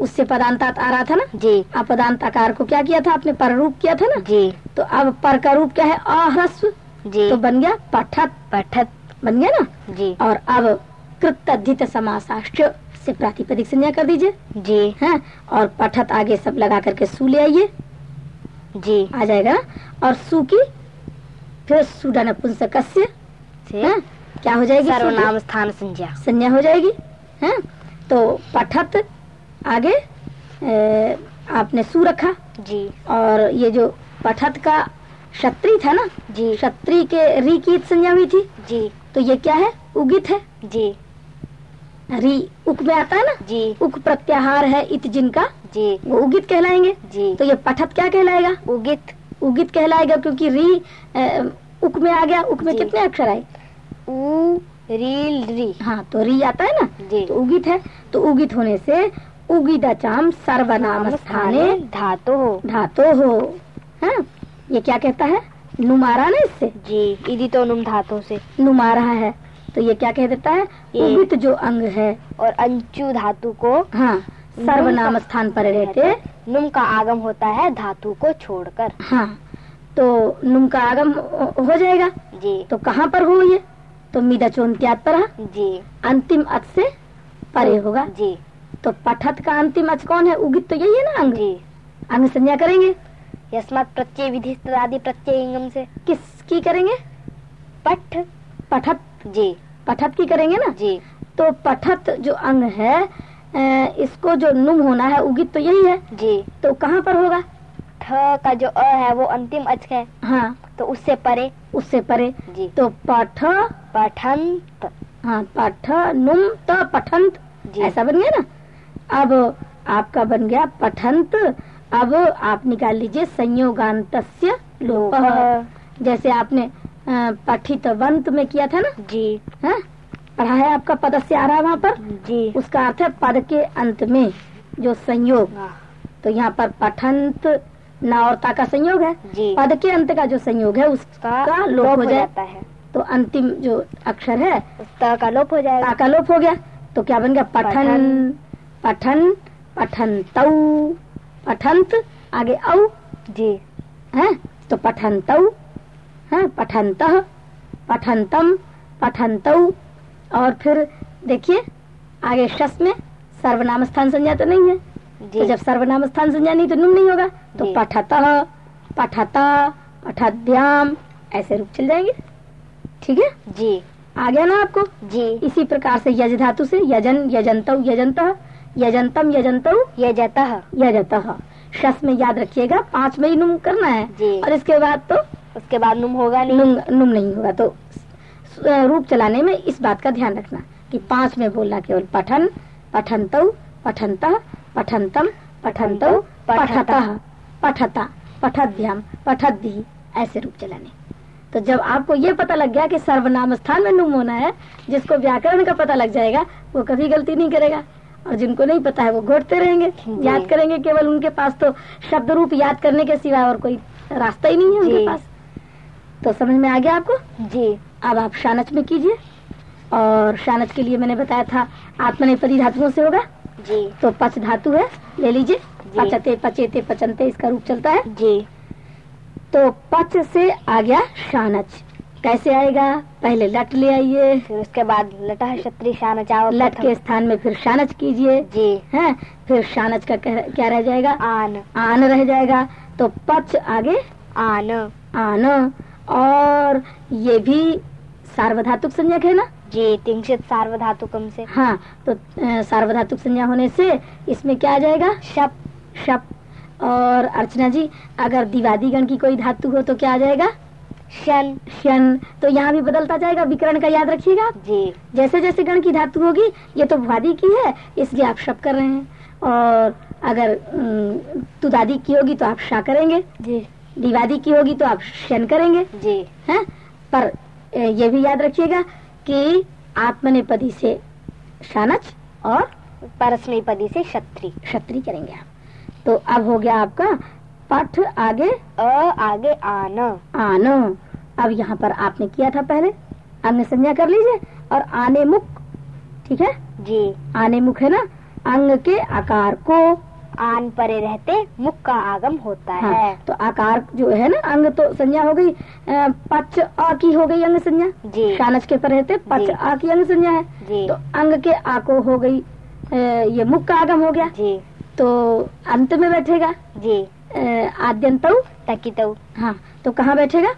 उससे पदांतात आ रहा था ना? जी। अब पदांत आकार को क्या किया था? आपने पर रूप किया था ना? जी। तो अब पर का रूप क्या है? अह्रस्व जी। तो बन गया पठत। पठत। बन गया ना? जी। और अब कृतधित समासाष्ट से प्रातिपदिक संज्ञा कर दीजिए। जी। हैं और पठत आगे सब लगा करके सू ले आइए। जी। आ जाएगा। और सू की फिर सुडा नपुंसकस्य से हैं? क्या हो जाएगी सर्वनाम स्थान संज्ञा। संज्ञा हो जाएगी। हैं तो पठत आगे ए, आपने सू रखा। जी। और ये जो पठत का क्षत्रि था ना? जी। क्षत्रि के री की संज्ञा हुई थी। जी। तो ये क्या है? उगित है। जी। री उक में आता है ना? जी। उक प्रत्याहार है इत जिनका। जी। वो उगित कहलाएँगे? जी। तो ये पठत क्या कहलाएगा? उगित। उगित कहलाएगा क्योंकि री उक में आ गया। उक में कितने अक्षर आए? उ रील री। हाँ तो री आता है ना? जी। तो उगित है। तो उगित होने से उगिदचाम सर्वनाम स्थाने धातो हो। धातो हो। है? ये क्या कहता है? नुमारा ना इससे? जी। इदी तो नुम धातु से। नुमारा है। तो ये क्या कह देता है? उगित जो अंग है। और अंचु धातु को हाँ सर्वनाम स्थान पर रहते नुम का आगम होता है धातु को छोड़कर। हाँ तो नुम का आगम हो हो जाएगा। जी। तो कहाँ पर हो ये? तो मिदा चोन्त्यात पर जी। अंतिम अच से परे होगा। जी। तो पठत का अंतिम अच कौन है? उगित तो यही है ना अंग? जी। अंग संज्ञा करेंगे? यस्मात् प्रत्यय विधि आदि प्रत्यय इंगम से। किसकी करेंगे? पठ। पठत जी। पठत की करेंगे ना? जी। तो पठत जो अंग है इसको जो नुम होना है उगित तो यही है? जी। तो कहाँ पर होगा? ठ का जो अ है वो अंतिम अच है। हाँ। तो उससे परे। उससे परे। जी। तो पठ पठंत। हाँ पठ नुम त पठंत। जी। ऐसा बन गया ना? अब आपका बन गया पठंत। अब आप निकाल लीजिए संयोगांतस्य लोप। लोप। जैसे आपने अ, पठित वंत में किया था ना? जी। है? पढ़ा है आपका पद से आ रहा है वहाँ पर? जी। उसका अर्थ है पद के अंत में जो संयोग। हाँ, तो यहाँ पर पठंत न और ता का संयोग है। जी। पद के अंत का जो संयोग है उसका लोप हो जाए। जाता है। तो अंतिम जो अक्षर है उस त का लोप हो जाएगा। ता का लोप हो गया। तो क्या बन गया? पठन पठन। पठन तऊ पठंत आगे औ। जी। है? तो पठंतौ है पठंत पठंतम पठंतौ और फिर देखिए आगे शस में सर्वनाम स्थान संज्ञा तो नहीं है। तो जब सर्वनाम स्थान संज्ञा नहीं तो नुम नहीं होगा। तो। पठत पठता पठद्याम ऐसे रूप चल जाएँगे। ठीक है? जी। आ गया ना आपको? जी। इसी प्रकार से यज धातु से यजन यजंत यजंत यजंतम यजंत यजत। यजत। शस में याद रखिएगा पाँच में ही नुम करना है। और इसके बाद तो उसके बाद नुम होगा नहीं। नुम नुम नहीं होगा तो रूप चलाने में इस बात का ध्यान रखना कि पाँच में बोलना केवल पठन पठंतौ पठंत पठंतम पठंतौ पठतः पठता पठद्याम पठद्दी ऐसे रूप चलाने। तो जब आपको ये पता लग गया कि सर्वनाम स्थान में नुम होना है जिसको व्याकरण का पता लग जाएगा वो कभी गलती नहीं करेगा। और जिनको नहीं पता है वो घोटते रहेंगे याद करेंगे केवल उनके पास तो शब्द रूप याद करने के सिवा और कोई रास्ता ही नहीं है उनके पास। तो समझ में आ गया आपको? जी। अब आप शानच में कीजिए। और शानच के लिए मैंने बताया था आत्मनेपदी धातुओं से होगा। जी। तो पच धातु है ले लीजिए। पचते पचेते पचनते इसका रूप चलता है। जी। तो पच से आ गया शानच। कैसे आएगा? पहले लट ले आइए। फिर उसके बाद लटा क्षत्रिय शानच चाव लट के स्थान में फिर शानच कीजिए। जी। है? फिर शानच का क्या रह जाएगा? आन। आन रह जाएगा। तो पच आगे? आन। आन। और ये भी सार्वधातुक संज्ञक है ना? जी तिंशित सार्वधातुकम से। हाँ तो सार्वधातुक संज्ञा होने से इसमें क्या आ जाएगा? शप। शप। और अर्चना जी अगर दिवादी गण की कोई धातु हो तो क्या आ जाएगा? शन शन तो यहाँ भी बदलता जाएगा। विकरण का याद रखिएगा जी। जैसे जैसे गण की धातु होगी ये तो भ्वादी की है इसलिए आप शप कर रहे हैं। और अगर तुदादी की होगी तो आप शा करेंगे। जी। दिवादी की होगी तो आप शन करेंगे। जी। हैं? पर ये भी याद रखिएगा कि आत्मनेपदी से शानच और परस्मैपदी से क्षत्रि। क्षत्रि करेंगे आप। तो अब हो गया आपका पठ आगे। अ आगे आन। आनो। अब यहाँ पर आपने किया था पहले। अंग संज्ञा कर लीजिए और आने मुख ठीक है? जी। आने मुख है ना? अंग के आकार को आन परे रहते मुख का आगम होता हाँ, है। तो आकार जो है ना अंग तो संज्ञा हो गई पच अ की हो गई अंग संज्ञा। जी। शानच के पर रहते पच। आ की अंग संज्ञा है। जी। तो अंग के आ को हो गई ये मुख का आगम हो गया। जी। तो अंत में बैठेगा। जी। आद्यंत तकित हाँ तो कहाँ बैठेगा?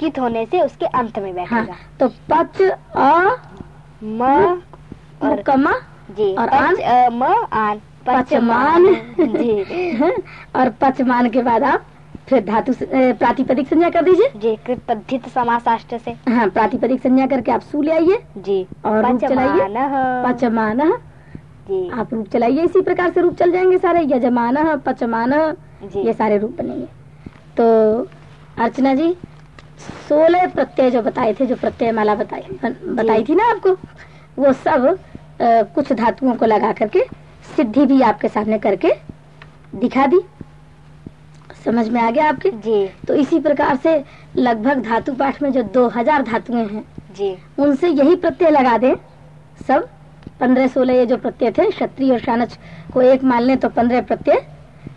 कित होने से उसके अंत में बैठेगा। हाँ तो पच अ म और मुकम्मा जी और अ, म आन। पचमान। जी। और पचमान के बाद आप फिर धातु प्रातिपदिक संज्ञा कर दीजिए। जी कृतधित समासाष्ट से। हाँ प्रातिपदिक संज्ञा करके आप सू ले आइए। जी और रूप चलाइए। पचमान। पचमान। जी। आप रूप चलाइए इसी प्रकार से रूप चल जाएँगे सारे। यजमान पचमान ये सारे रूप बनेंगे। तो अर्चना जी सोलह प्रत्यय जो बताए थे जो प्रत्यय माला बताई बताई थी ना आपको वो सब अ, कुछ धातुओं को लगा करके सिद्धि भी आपके सामने करके दिखा दी। समझ में आ गया आपके? जी। तो इसी प्रकार से लगभग धातु पाठ में जो दो हज़ार धातुएँ हैं जी। उनसे यही प्रत्यय लगा दें। सब पंद्रह सोलह ये जो प्रत्यय थे क्षत्रिय और शानच को एक मान लें तो पंद्रह प्रत्यय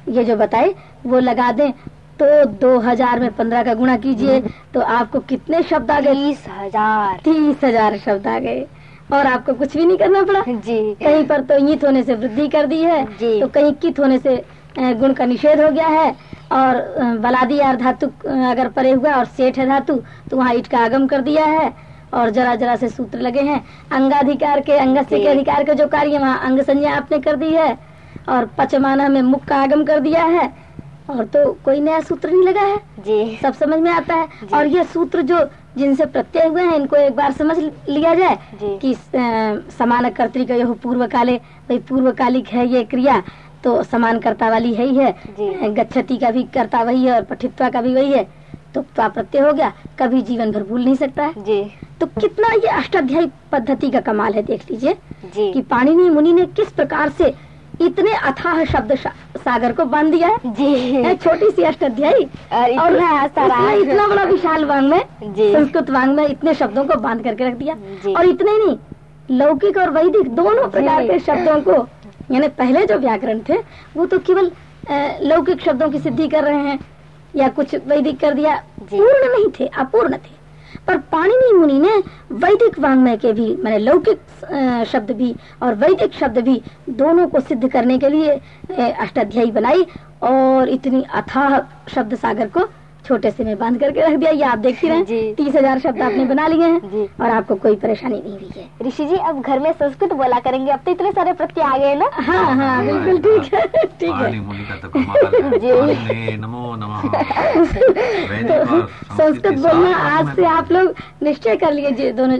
ये जो बताए वो लगा दें। तो दो हज़ार में पंद्रह का गुणा कीजिए तो आपको कितने शब्द आ गए? तीस हज़ार। तीस हज़ार शब्द आ गए। और आपको कुछ भी नहीं करना पड़ा। जी। कहीं पर तो ईत होने से वृद्धि कर दी है जी। तो कहीं कित होने से गुण का निषेध हो गया है। और बलादी यार धातु अगर परे हुआ और सेठ है धातु तो वहाँ ईट का आगम कर दिया है। और जरा जरा से सूत्र लगे हैं। अंगाधिकार के अंगस्य। के अधिकार के जो कार्य वहाँ अंग संज्ञा आपने कर दी है और पचमाना में मुख का आगम कर दिया है। और तो कोई नया सूत्र नहीं लगा है। जी। सब समझ में आता है। और ये सूत्र जो जिनसे प्रत्यय हुए हैं इनको एक बार समझ लिया जाए। कि समान कर्तिक यह पूर्व काले भाई पूर्वकालिक है ये क्रिया तो समान कर्ता वाली है ही है। गच्छति का भी कर्ता वही है और पठित्वा का भी वही है। तो प्रत्यय हो गया कभी जीवन भर भूल नहीं सकता है। जी। तो कितना ये अष्टाध्यायी पद्धति का कमाल है देख लीजिए कि पाणिनि मुनि ने किस प्रकार से इतने अथाह शब्द सागर को बाँध दिया है। जी। छोटी सी अष्टाध्यायी। और इतना इतना बड़ा विशाल वांग में संस्कृत वांग में इतने शब्दों को बाँध करके रख दिया। और इतने ही नहीं लौकिक और वैदिक दोनों प्रकार के शब्दों को यानी पहले जो व्याकरण थे वो तो केवल लौकिक शब्दों की सिद्धि कर रहे हैं या कुछ वैदिक कर दिया। पूर्ण नहीं थे अपूर्ण थे। पर पाणिनि मुनि ने, वैदिक वांग्मय के भी, मैंने लौकिक शब्द भी और वैदिक शब्द भी दोनों को सिद्ध करने के लिए अष्टाध्यायी बनाई और इतनी अथाह शब्द सागर को छोटे से में बाँध करके रख दिया ये आप देखती रहे। तीस हज़ार शब्द आपने बना लिए हैं और आपको कोई परेशानी नहीं हुई है। ऋषि जी अब घर में संस्कृत बोला करेंगे अब तो इतने सारे प्रत्यय आ गए ना। हाँ हाँ बिल्कुल ठीक है ठीक है। पाणी मुनि का तो कमाल है। जी। पाणिने नमो नमः। वैदिक और संस्कृत बोलना आज से तो- आप लोग निश्चय कर लीजिए दोनों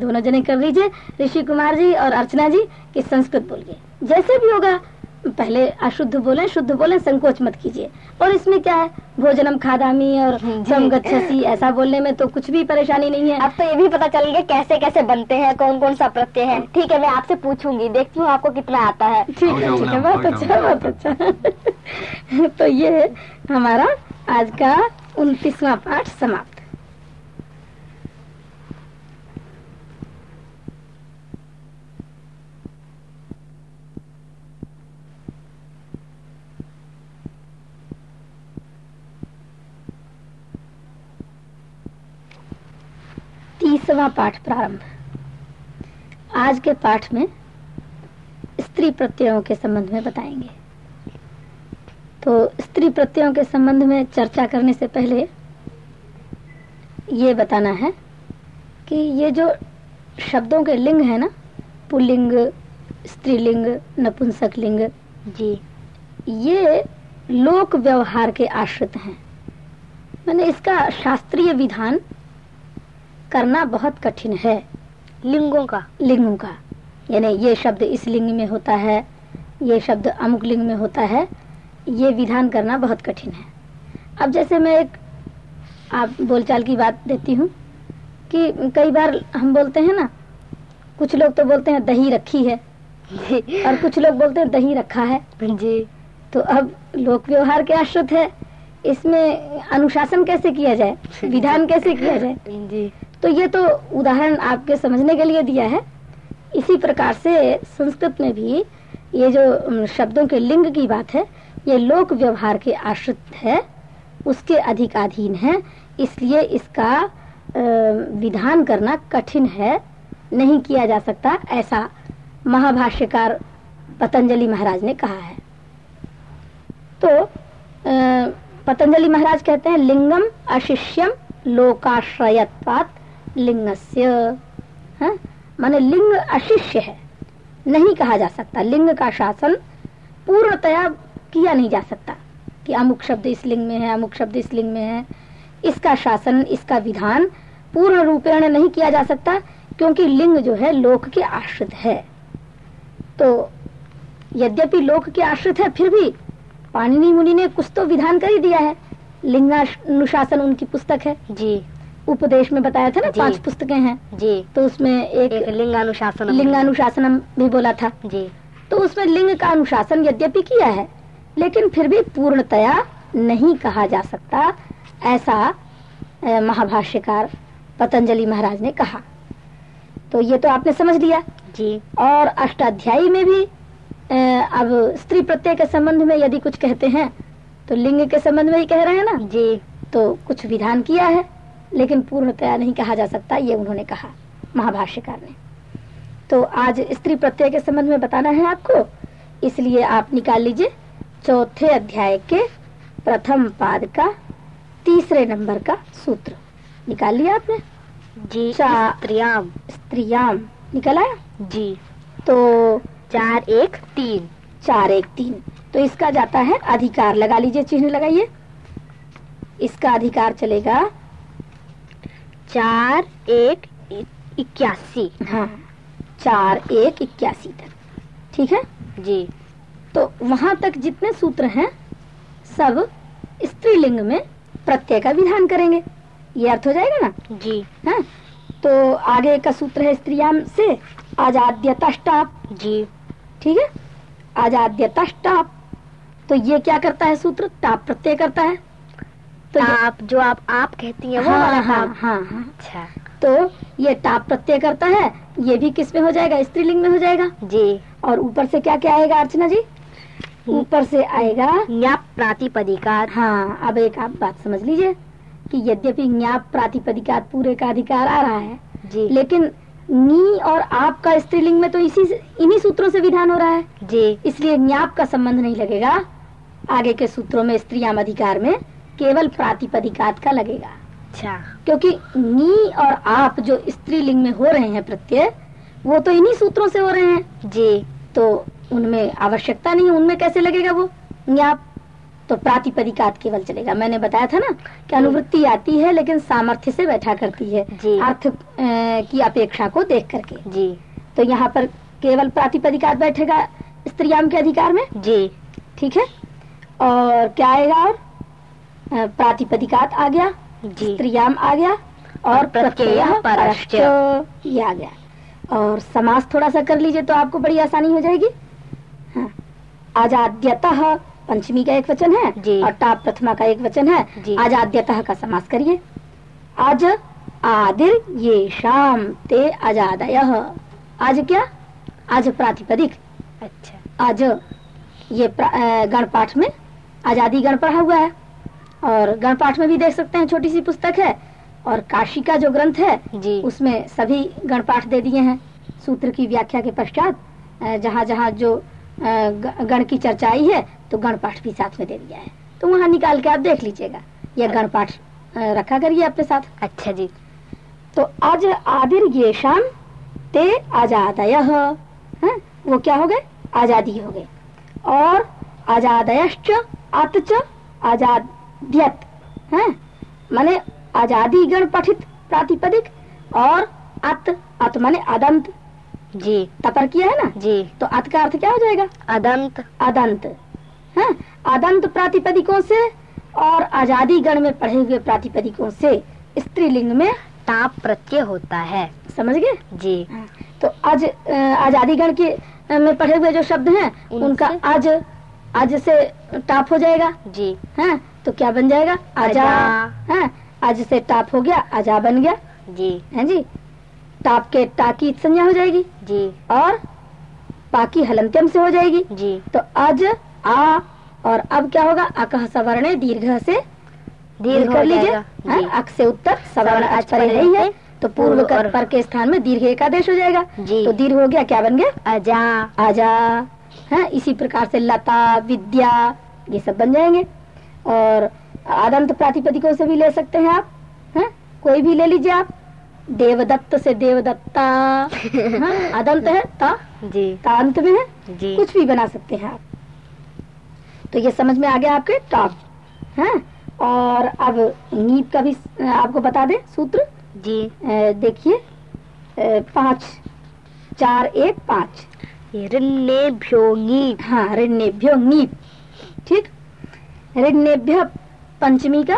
दोनों जने कर लीजिए। ऋषि कुमार जी और अर्चना जी की संस्कृत बोलिए। जैसे भी होगा पहले अशुद्ध बोले शुद्ध बोले संकोच मत कीजिए। और इसमें क्या है? भोजनम खादामी और। समगच्छसी ऐसा बोलने में तो कुछ भी परेशानी नहीं है। अब तो ये भी पता चल गया कैसे कैसे बनते हैं कौन कौन सा प्रत्यय है। ठीक है मैं आपसे पूछूँगी। देखती हूँ आपको कितना आता है। ठीक है ठीक है बहुत अच्छा बहुत अच्छा। तो ये है हमारा आज का उनतीसवा पाठ समाप्त। बीसवा पाठ प्रारंभ। आज के पाठ में स्त्री प्रत्ययों के संबंध में बताएँगे। तो स्त्री प्रत्ययों के संबंध में चर्चा करने से पहले ये बताना है कि ये जो शब्दों के लिंग है ना पुल्लिंग स्त्रीलिंग नपुंसक लिंग जी। ये लोक व्यवहार के आश्रित हैं। मैंने इसका शास्त्रीय विधान करना बहुत कठिन है। लिंगों का लिंगों का। यानी ये शब्द इस लिंग में होता है ये शब्द अमुक लिंग में होता है ये विधान करना बहुत कठिन है। अब जैसे मैं एक आप बोलचाल की बात देती हूँ कि कई बार हम बोलते हैं ना कुछ लोग तो बोलते हैं दही रखी है और कुछ लोग बोलते हैं दही रखा है। जी। तो अब लोक व्यवहार के आश्रित है इसमें अनुशासन कैसे किया जाए? विधान कैसे किया जाए? जी। तो ये तो उदाहरण आपके समझने के लिए दिया है। इसी प्रकार से संस्कृत में भी ये जो शब्दों के लिंग की बात है, ये लोक व्यवहार के आश्रित है, उसके अधिकाधीन है, इसलिए इसका विधान करना कठिन है, नहीं किया जा सकता, ऐसा महाभाष्यकार पतंजलि महाराज ने कहा है। तो पतंजलि महाराज कहते हैं, लिंगम अशिष्यम लोकाश्रयत्वात लिंगस्य हाँ? माने लिंग अशिष्य है। नहीं कहा जा सकता। लिंग का शासन पूर्णतया किया नहीं जा सकता कि अमुक शब्द इस लिंग में है, अमुक शब्द इस लिंग में है। इसका शासन, इसका विधान पूर्ण रूपेण नहीं किया जा सकता क्योंकि लिंग जो है लोक के आश्रित है। तो यद्यपि लोक के आश्रित है, फिर भी पाणिनि मुनि ने कुछ तो विधान कर ही दिया है। लिंगानुशासन उनकी पुस्तक है। जी। उपदेश में बताया था ना पाँच पुस्तकें हैं। जी। तो उसमें एक, एक लिंगानुशासन लिंगानुशासनम भी बोला था। जी। तो उसमें लिंग का अनुशासन यद्यपि किया है लेकिन फिर भी पूर्णतया नहीं कहा जा सकता ऐसा महाभाष्यकार पतंजलि महाराज ने कहा। तो ये तो आपने समझ लिया। जी। और अष्टाध्यायी में भी अब स्त्री प्रत्यय के संबंध में यदि कुछ कहते हैं तो लिंग के संबंध में ही कह रहे हैं ना? जी। तो कुछ विधान किया है। लेकिन पूर्णतया नहीं कहा जा सकता ये उन्होंने कहा महाभाष्यकार ने। तो आज स्त्री प्रत्यय के संबंध में बताना है आपको? इसलिए आप निकाल लीजिए चौथे अध्याय के प्रथम पाद का तीसरे नंबर का सूत्र। निकाल लिया आपने? जी स्त्रियाम स्त्रियाम निकल आया? जी। तो चार एक तीन। चार एक तीन। तो इसका जाता है अधिकार। लगा लीजिए चिन्ह लगाइए। इसका अधिकार चलेगा चार एक इक्यासी। हाँ। चार एक इक्यासी तक। ठीक है? जी। तो वहाँ तक जितने सूत्र हैं सब स्त्रीलिंग में प्रत्यय का विधान करेंगे। ये अर्थ हो जाएगा ना? जी। हाँ। तो आगे का सूत्र है स्त्रियाम से आजाद्यतष्टाप। जी। ठीक है? आजाद्यतष्टाप। तो ये क्या करता है सूत्र? टाप प्रत्यय करता है। तो आप जो आप आप कहती हैं वो हाँ वाला हाँ आप हाँ हाँ। अच्छा। तो ये टाप प्रत्यय करता है ये भी किसमें हो जाएगा? स्त्रीलिंग में हो जाएगा? जी। और ऊपर से क्या क्या आएगा अर्चना जी? ऊपर से आएगा न्याप प्रातिपदिका। हाँ अब एक आप बात समझ लीजिए कि यद्यपि ज्ञाप प्रातिपदिका पूरे का अधिकार आ रहा है जी। लेकिन नी और आप का स्त्रीलिंग में तो इसी इन्हीं सूत्रों से विधान हो रहा है। जी। इसलिए ज्ञाप का संबंध नहीं लगेगा। आगे के सूत्रों में स्त्रियाम अधिकार में केवल प्रातिपदिकात का लगेगा। अच्छा। क्योंकि नी और आप जो स्त्रीलिंग में हो रहे हैं प्रत्यय वो तो इन्हीं सूत्रों से हो रहे हैं। जी। तो उनमें आवश्यकता नहीं उनमें कैसे लगेगा वो? ज्ञाप तो प्रातिपदिकात केवल चलेगा। मैंने बताया था ना कि अनुवृत्ति आती है लेकिन सामर्थ्य से बैठा करती है। जी। अर्थ की अपेक्षा को देख करके। जी। तो यहाँ पर केवल प्रातिपदिकात बैठेगा स्त्रियाम के अधिकार में? जी। ठीक है। और क्या आएगा और? प्रातिपदिकात आ गया जी। स्त्रियाम आ गया और प्रत्यय ये आ गया। और समास थोड़ा सा कर लीजिए तो आपको बड़ी आसानी हो जाएगी। हाँ। आजाद्यतः पंचमी का एक वचन है जी। और टाप प्रथमा का एक वचन है। आजाद्यतः का समास करिए। आज आदिर ये शाम ते अजादय आज क्या? आज प्रातिपदिक। अच्छा। आज ये गण पाठ में आज़ादी गण पढ़ा हुआ है। और गण पाठ में भी देख सकते हैं छोटी सी पुस्तक है और काशी का जो ग्रंथ है जी। उसमें सभी गणपाठ दे दिए हैं। सूत्र की व्याख्या के पश्चात जहाँ जहाँ जो गण की चर्चा आई है तो गणपाठ भी साथ में दे दिया है। तो वहाँ निकाल के आप देख लीजिएगा। यह गणपाठ अ, रखा करिए अपने साथ। अच्छा जी। तो आज आदिर ये शाम ते आजादय हैं? वो क्या हो गए? आज़ादी हो गए। और आजादयश्च अतच आजाद्यत हैं माने आज़ादी गण पठित प्रातिपदिक और अत अत माने अदंत। जी। तपर किया है ना? जी। तो अत का अर्थ क्या हो जाएगा? अदंत। अदंत। हैं अदंत प्रातिपदिकों से और आज़ादी गण में पढ़े हुए प्रातिपदिकों से स्त्रीलिंग में ताप प्रत्यय होता है। समझ गए? जी। तो आज आज़ादी गण के में पढ़े हुए जो शब्द हैं उनका आज आज से टाप हो जाएगा। जी। हैं तो क्या बन जाएगा? आजा। आजा। हैं आज से टाप हो गया आजा बन गया। जी। है जी? टाप के टा की संज्ञा हो जाएगी। जी। और पाकी हलंत्यम से हो जाएगी। जी। तो आज आ और अब क्या होगा? अकह सवर्ण दीर्घ से दीर्घ कर लीजिए। जाएगा। अक से उत्तर सवर्ण अच पर पर ही है है, तो पूर्व कर पर के स्थान में दीर्घ एकादेश हो जाएगा। जी। तो दीर्घ हो गया क्या बन गया? अजा आजा। है इसी प्रकार से लता विद्या ये सब बन जाएँगे। और आदंत प्रातिपदिकों से भी ले सकते हैं आप हैं? कोई भी ले लीजिए आप। देवदत्त से देवदत्ता हाँ, अदंत है ता? जी। तांत में है? जी। कुछ भी बना सकते हैं आप। तो ये समझ में आ गया आपके? टॉप है? और अब नीप का भी आपको बता दें सूत्र? जी। देखिए पाँच चार एक पाँच। ऋण्येभ्यो ङीप् हाँ ऋण्यभ्यो नीप। ठीक? ऋण्यभ्य पंचमी का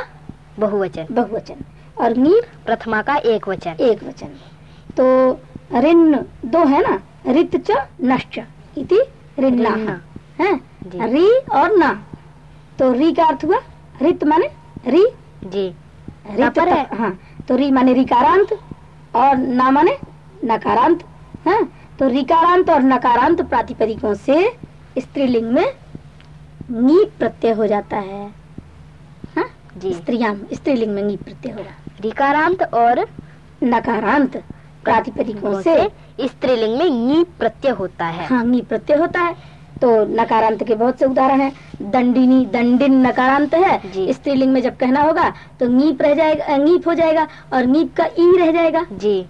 बहुवचन। बहुवचन। और नीप प्रथमा का एक वचन। एक वचन। तो ऋण दो है ना? ऋत च नश्च इति ऋण्णा। है? री और ना। तो री का अर्थ हुआ ऋत माने री। जी। ऋत पर है। हाँ। तो री माने रिकारांत और ना माने नकारांत। है। तो रिकारांत और नकारांत प्रातिपदिकों से स्त्रीलिंग में नीप प्रत्यय हो जाता है। हाँ? जी। स्त्रियाँ स्त्रीलिंग में नीप प्रत्यय होगा ऋकारांत और नकारांत प्रातिपदिकों से स्त्रीलिंग में ङी प्रत्यय होता है। हाँ नी प्रत्यय होता है। तो नकारांत के बहुत से उदाहरण हैं। दंडिनी दंडिन नकारांत है। स्त्रीलिंग में जब कहना होगा तो नीप रह जाएगा नीप हो जाएगा और नीप का ई रह जाएगा। जी।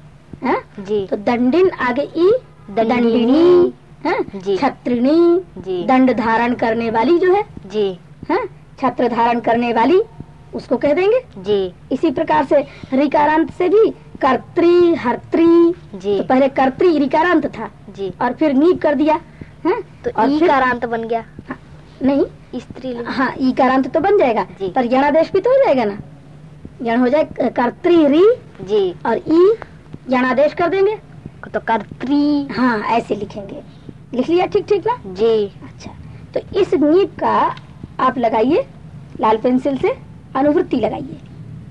है? जी। तो दंडिन आगे ई दंडिनी। है। छत्रिणी जी। दंड धारण करने वाली जो है जी। है? छत्र धारण करने वाली उसको कह देंगे? जी। इसी प्रकार से रिकारांत से भी कर्त्री हर्त्री जी। तो पहले कर्त्री रिकारांत था जी। और फिर नीप कर दिया है? तो और बन गया। नहीं। स्त्री हाँ ई कारांत तो बन जाएगा जी। पर यणादेश भी तो हो जाएगा ना? यण हो जाए कर्त्री री जी। और ई यणादेश कर देंगे। तो कर्त्री। हाँ ऐसे लिखेंगे। लिख लिया ठीक ठीक ना? जी। अच्छा तो इस नीप का आप लगाइए लाल पेंसिल से अनुवृत्ति लगाइए।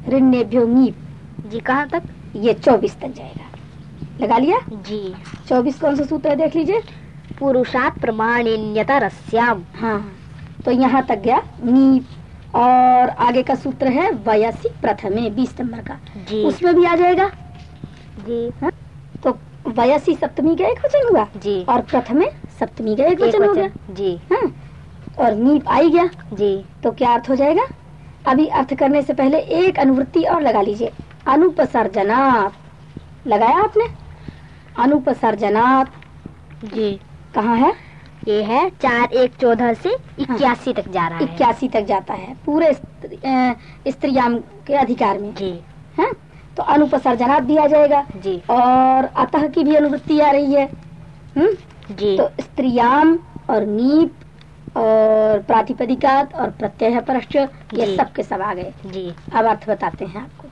ऋण्यभ्यो नीप जी कहाँ तक? ये चौबीस तक जाएगा। लगा लिया? जी। चौबीस कौन सा सूत्र है देख लीजिए। पुरुषात प्रमाणिन्यता रस्याम। हाँ तो यहाँ तक गया। नीप और आगे का सूत्र है वयसी प्रथमे बीस नंबर का। जी। उसमें भी आ जाएगा। जी। तो वयसी सप्तमी का एक वचन हुआ। जी। और प्रथमे सप्तमी का एक वचन हो गया। जी। हाँ। और नीप आई गया। जी। तो क्या अर्थ हो जाएगा? अभी अर्थ करने से पहले एक अनुवृत्ति और लगा लीजिए। अनुपसर्जनात्। लगाया आपने? अनुपसर्जनात्। जी। कहाँ है? ये है चार एक चौदह से इक्यासी तक जा रहा है। इक्यासी तक जाता है। पूरे स्त्री- स्त्रीयाम के अधिकार में। जी। है। तो अनुपसर्जनात् भी आ जाएगा। जी। और अतः की भी अनुवृत्ति आ रही है। हम्म? जी। तो स्त्रियाम और नीप और प्रातिपदिकात और प्रत्यय परश्च ये। सब के सब आ गए। जी। अब अर्थ बताते हैं आपको।